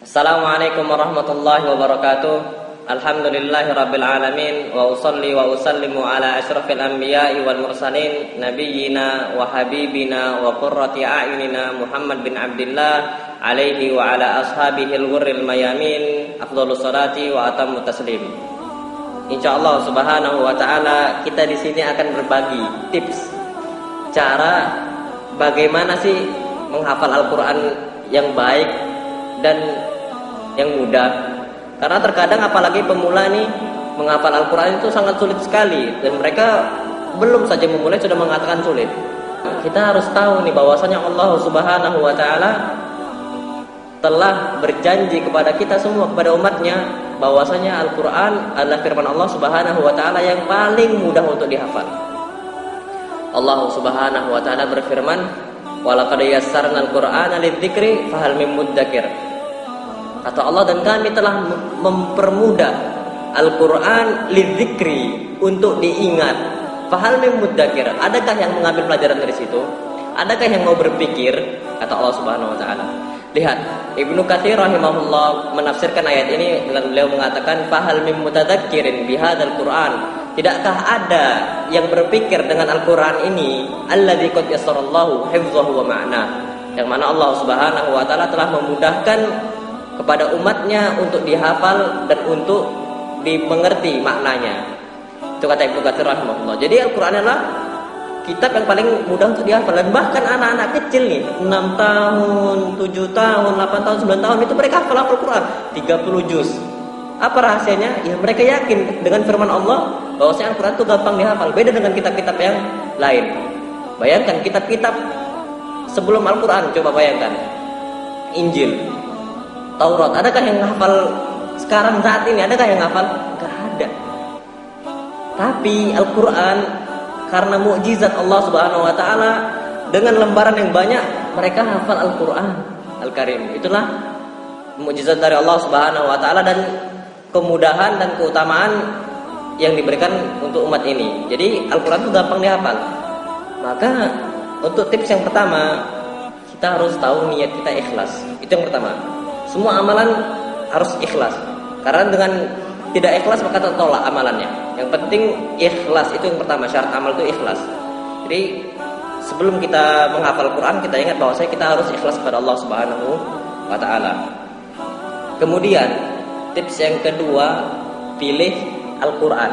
Assalamualaikum warahmatullahi wabarakatuh. Alhamdulillahi rabbil alamin wa usalli wa usallimu ala asyrafil anbiya'i wal mursalin nabiyyina wa habibina wa qurrati a'yunina Muhammad bin Abdullah alaihi wa ala ashabihi al-ghurril mayamin afdhalus salati wa atammu taslim. Insyaallah subhanahu wa taala kita di sini akan berbagi tips cara bagaimana sih menghafal Al-Qur'an yang baik dan yang mudah. Karena terkadang apalagi pemula nih menghafal Al-Qur'an itu sangat sulit sekali dan mereka belum saja memulai sudah mengatakan sulit. Kita harus tahu nih bahwasanya Allah Subhanahu wa taala telah berjanji kepada kita semua kepada umatnya bahwasanya Al-Qur'an adalah firman Allah Subhanahu wa taala yang paling mudah untuk dihafal. Allah Subhanahu wa taala berfirman, "Walaqad yassarnal Qur'ana lidzikri fahal mim mudzakir." Kata Allah dan kami telah mempermudah Al-Quran lidzikri untuk diingat. Fahal mudzakir. Adakah yang mengambil pelajaran dari situ? Adakah yang mau berpikir? Kata Allah Subhanahu wa taala. Lihat, Ibnu Katsir rahimahullah menafsirkan ayat ini dengan beliau mengatakan fahal mim mutadzakirin bihadzal Quran. Tidakkah ada yang berpikir dengan Al-Qur'an ini alladzi qad yassarallahu hifzahu wa ma'na. Yang mana Allah Subhanahu wa taala telah memudahkan kepada umatnya untuk dihafal dan untuk dimengerti maknanya. Itu kata Ibnu Katsir rahimahullah. Jadi Al-Qur'an adalah kitab yang paling mudah untuk dihafal dan bahkan anak-anak kecil nih 6 tahun, 7 tahun, 8 tahun, 9 tahun itu mereka hafal Al-Qur'an 30 juz. Apa rahasianya? Ya mereka yakin dengan firman Allah bahwasanya Al-Qur'an itu gampang dihafal, beda dengan kitab-kitab yang lain. Bayangkan kitab-kitab sebelum Al-Qur'an coba bayangkan. Injil, Taurat. Adakah yang hafal sekarang saat ini? Adakah yang hafal? Gak ada. Tapi Al-Quran karena mukjizat Allah Subhanahu Wa Taala dengan lembaran yang banyak mereka hafal Al-Quran Al-Karim. Itulah mukjizat dari Allah Subhanahu Wa Taala dan kemudahan dan keutamaan yang diberikan untuk umat ini. Jadi Al-Quran itu gampang dihafal. Maka untuk tips yang pertama kita harus tahu niat kita ikhlas. Itu yang pertama. Semua amalan harus ikhlas. Karena dengan tidak ikhlas maka tertolak amalannya. Yang penting ikhlas itu yang pertama syarat amal itu ikhlas. Jadi sebelum kita menghafal Quran kita ingat bahwa kita harus ikhlas kepada Allah Subhanahu wa taala. Kemudian tips yang kedua pilih Al-Qur'an.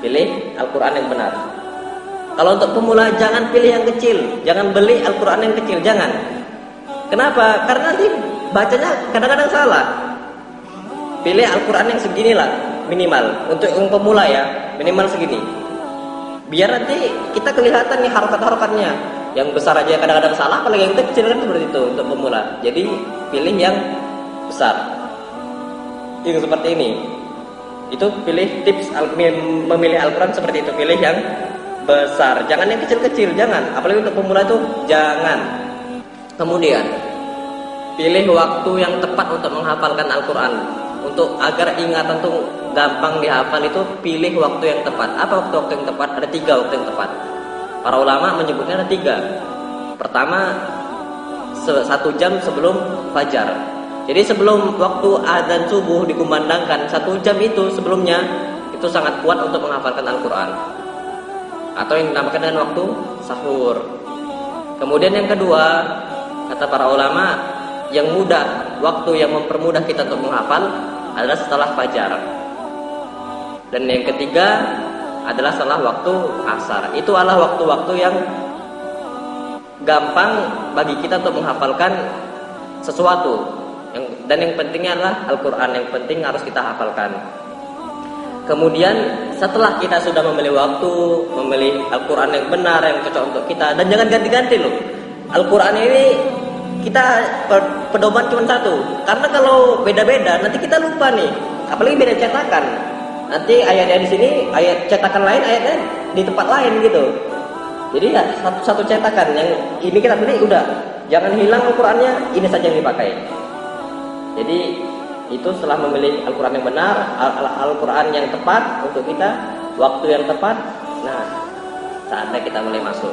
Pilih Al-Qur'an yang benar. Kalau untuk pemula jangan pilih yang kecil, jangan beli Al-Qur'an yang kecil, jangan. Kenapa? Karena nanti bacanya kadang-kadang salah. Pilih Al-Quran yang segini lah minimal untuk yang pemula ya minimal segini. Biar nanti kita kelihatan nih harokat-harokatnya. Yang besar aja kadang-kadang salah, apalagi yang kecil kan seperti itu untuk pemula. Jadi pilih yang besar. Yang seperti ini. Itu pilih tips memilih Al-Quran seperti itu. Pilih yang besar. Jangan yang kecil-kecil, jangan. Apalagi untuk pemula itu jangan. Kemudian pilih waktu yang tepat untuk menghafalkan Al-Quran. Untuk agar ingatan tuh gampang dihafal itu pilih waktu yang tepat. Apa waktu waktu yang tepat? Ada tiga waktu yang tepat. Para ulama menyebutnya ada tiga. Pertama satu jam sebelum fajar. Jadi sebelum waktu adzan subuh dikumandangkan satu jam itu sebelumnya itu sangat kuat untuk menghafalkan Al-Quran. Atau yang dinamakan dengan waktu sahur. Kemudian yang kedua Kata para ulama, yang mudah, waktu yang mempermudah kita untuk menghafal adalah setelah fajar. Dan yang ketiga adalah setelah waktu asar. Itu adalah waktu-waktu yang gampang bagi kita untuk menghafalkan sesuatu. Dan yang pentingnya adalah Al-Quran. Yang penting harus kita hafalkan. Kemudian setelah kita sudah memilih waktu, memilih Al-Quran yang benar, yang cocok untuk kita. Dan jangan ganti-ganti loh. Al-Quran ini kita pedoman cuma satu. Karena kalau beda-beda nanti kita lupa nih. Apalagi beda cetakan. Nanti ayatnya di sini, ayat cetakan lain, ayatnya di tempat lain gitu. Jadi ya satu-satu cetakan yang ini kita pilih udah jangan hilang Al-Qur'annya, ini saja yang dipakai. Jadi itu setelah memilih Al-Qur'an yang benar, Al-Qur'an yang tepat untuk kita, waktu yang tepat. Nah, saatnya kita mulai masuk.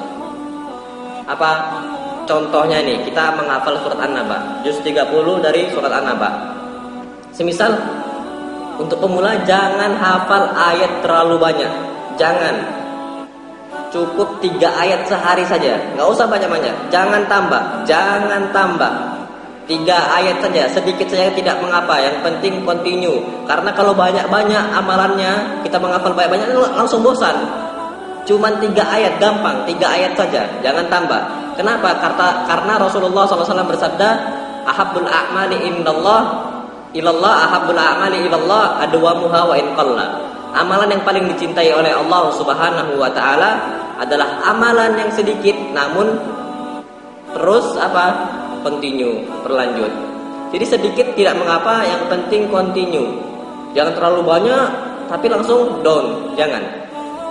Apa contohnya nih, kita menghafal surat An-Naba, juz 30 dari surat An-Naba. Semisal untuk pemula jangan hafal ayat terlalu banyak. Jangan. Cukup tiga ayat sehari saja. Nggak usah banyak-banyak. Jangan tambah. Jangan tambah. Tiga ayat saja, sedikit saja tidak mengapa. Yang penting continue. Karena kalau banyak-banyak amalannya, kita menghafal banyak-banyak langsung bosan. Cuman tiga ayat gampang, tiga ayat saja, jangan tambah. Kenapa? Karena karena Rasulullah SAW bersabda, ahabul a'mali indallah ilallah ahabul a'mali ilallah adwamuha wa in qalla. Amalan yang paling dicintai oleh Allah Subhanahu wa taala adalah amalan yang sedikit namun terus apa? continue, berlanjut. Jadi sedikit tidak mengapa, yang penting continue. Jangan terlalu banyak, tapi langsung down. Jangan.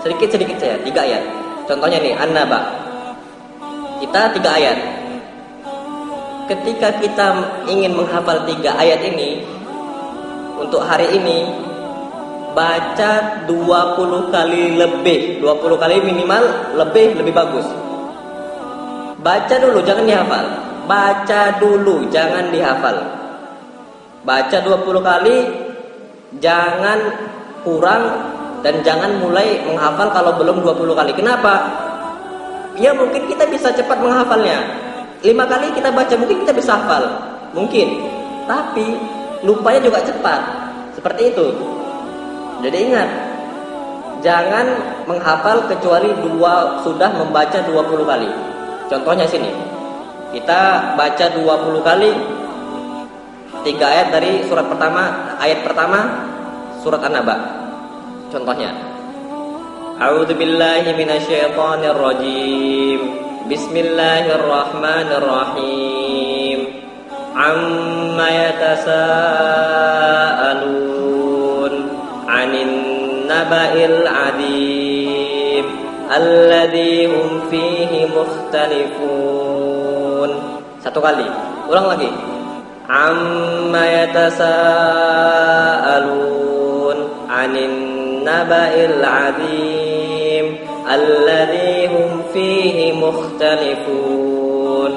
Sedikit-sedikit saja, tiga ayat. Contohnya nih, An-Naba. Kita tiga ayat. Ketika kita ingin menghafal tiga ayat ini, untuk hari ini, baca 20 kali lebih. 20 kali minimal, lebih, lebih bagus. Baca dulu, jangan dihafal baca dulu, jangan dihafal. Baca 20 kali, jangan kurang dan jangan mulai menghafal kalau belum 20 kali. Kenapa? Ya mungkin kita bisa cepat menghafalnya. Lima kali kita baca mungkin kita bisa hafal. Mungkin. Tapi lupanya juga cepat. Seperti itu. Jadi ingat, jangan menghafal kecuali dua sudah membaca 20 kali. Contohnya sini. Kita baca 20 kali tiga ayat dari surat pertama, ayat pertama surat An-Naba. Contohnya. A'udzu billahi minasyaitonir rajim. Bismillahirrahmanirrahim. Amma yatasaalun 'anin naba'il 'adim alladzi hum fihi mukhtalifun satu kali. Ulang lagi. Amma yatasaalun 'anin naba'il 'adim alladzi hum fihi mukhtalifun.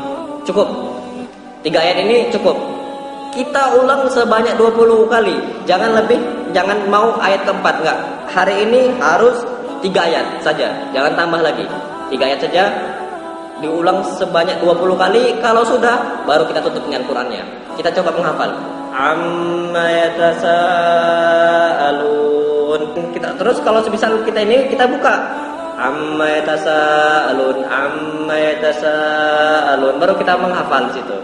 Cukup. Tiga ayat ini cukup. Kita ulang sebanyak 20 kali. Jangan lebih, jangan mau ayat keempat enggak. Hari ini harus tiga ayat saja. Jangan tambah lagi. Tiga ayat saja diulang sebanyak 20 kali kalau sudah baru kita tutup dengan Qurannya kita coba menghafal amma yatasaalun kita terus kalau sebisa kita ini kita buka amma yatasaalun amma yatasaalun baru kita menghafal situ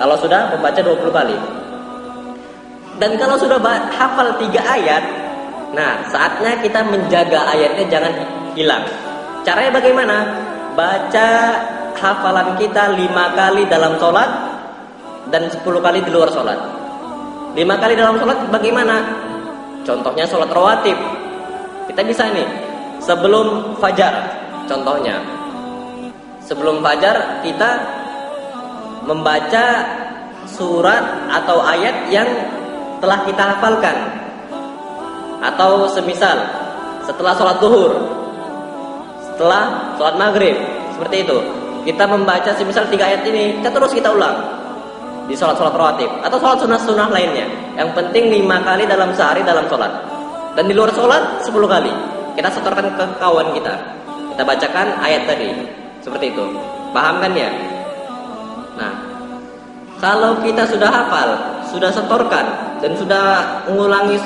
kalau sudah membaca 20 kali dan kalau sudah hafal tiga ayat nah saatnya kita menjaga ayatnya jangan hilang caranya bagaimana baca hafalan kita lima kali dalam sholat dan sepuluh kali di luar sholat. Lima kali dalam sholat bagaimana? Contohnya sholat rawatib. Kita bisa nih sebelum fajar. Contohnya. Sebelum fajar kita membaca surat atau ayat yang telah kita hafalkan. Atau semisal setelah sholat duhur setelah sholat maghrib seperti itu. Kita membaca semisal tiga ayat ini kita terus kita ulang di sholat sholat rawatib atau sholat sunnah sunnah lainnya. Yang penting lima kali dalam sehari dalam sholat. Dan di luar sholat sepuluh kali kita setorkan ke kawan kita kita bacakan ayat tadi seperti itu paham kan ya nah kalau kita sudah hafal sudah setorkan dan sudah mengulangi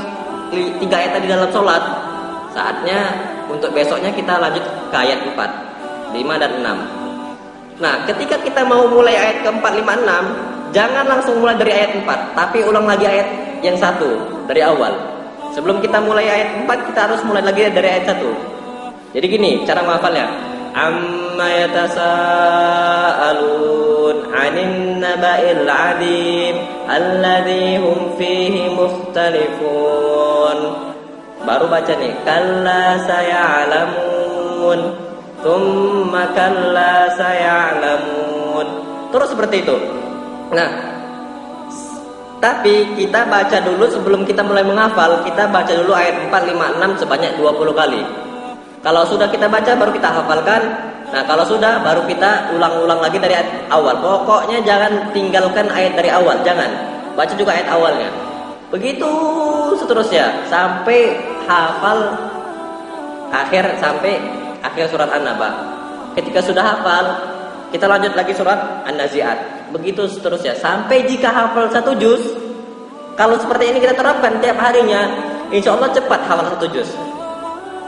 tiga ayat tadi dalam sholat saatnya untuk besoknya kita lanjut ke ayat 4, 5 dan 6. Nah, ketika kita mau mulai ayat keempat, lima, enam, jangan langsung mulai dari ayat 4, tapi ulang lagi ayat yang satu dari awal. Sebelum kita mulai ayat 4, kita harus mulai lagi dari ayat 1. Jadi gini, cara menghafalnya. Amma yatasaalun 'anin naba'il 'adim alladzi hum fihi mukhtalifun. Baru baca nih, kalla saya'lamun. Tsumma kalla saya'lamun. Terus seperti itu. Nah, tapi kita baca dulu sebelum kita mulai menghafal, kita baca dulu ayat 4, 5, 6 sebanyak 20 kali. Kalau sudah kita baca baru kita hafalkan Nah, kalau sudah baru kita ulang-ulang lagi dari ayat awal. Pokoknya jangan tinggalkan ayat dari awal, jangan. Baca juga ayat awalnya. Begitu seterusnya sampai hafal akhir sampai akhir surat An-Naba. Ketika sudah hafal, kita lanjut lagi surat An-Nazi'at. Begitu seterusnya sampai jika hafal satu juz. Kalau seperti ini kita terapkan tiap harinya, insya Allah cepat hafal satu juz.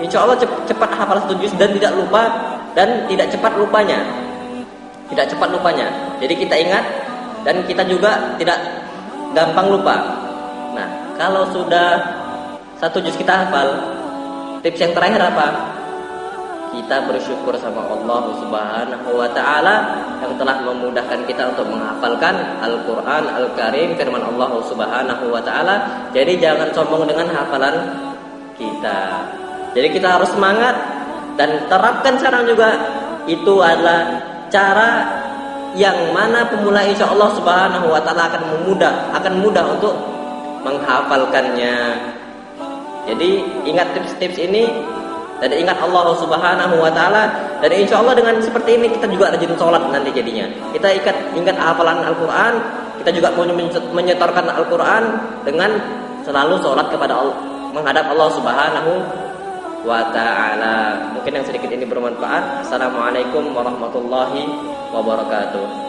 Insya Allah cepat hafal satu juz dan tidak lupa dan tidak cepat lupanya. Tidak cepat lupanya. Jadi kita ingat dan kita juga tidak gampang lupa. Nah, kalau sudah satu juz kita hafal, tips yang terakhir apa? Kita bersyukur sama Allah Subhanahu wa taala yang telah memudahkan kita untuk menghafalkan Al-Qur'an Al-Karim firman Allah Subhanahu wa taala. Jadi jangan sombong dengan hafalan kita. Jadi kita harus semangat dan terapkan sekarang juga itu adalah cara yang mana pemula insya Allah Subhanahu wa taala akan memudah akan mudah untuk menghafalkannya. Jadi ingat tips-tips ini dan ingat Allah Subhanahu wa taala dan insya Allah dengan seperti ini kita juga rajin sholat nanti jadinya. Kita ingat ingat hafalan Al-Qur'an, kita juga menyetorkan Al-Qur'an dengan selalu sholat kepada Allah, menghadap Allah Subhanahu wa taala. Mungkin yang sedikit ini bermanfaat. Assalamualaikum warahmatullahi wabarakatuh.